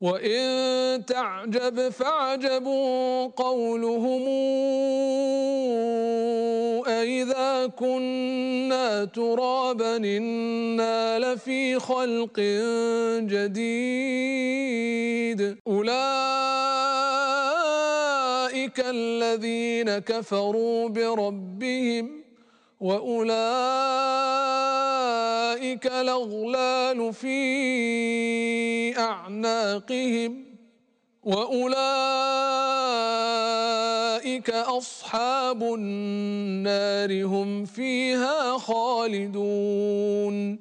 وإن تعجب فعجب قولهم أإذا كنا ترابا إنا لفي خلق جديد. أولئك الذين كفروا بربهم وأولئك الأغلال في أعناقهم وأولئك أصحاب النار هم فيها خالدون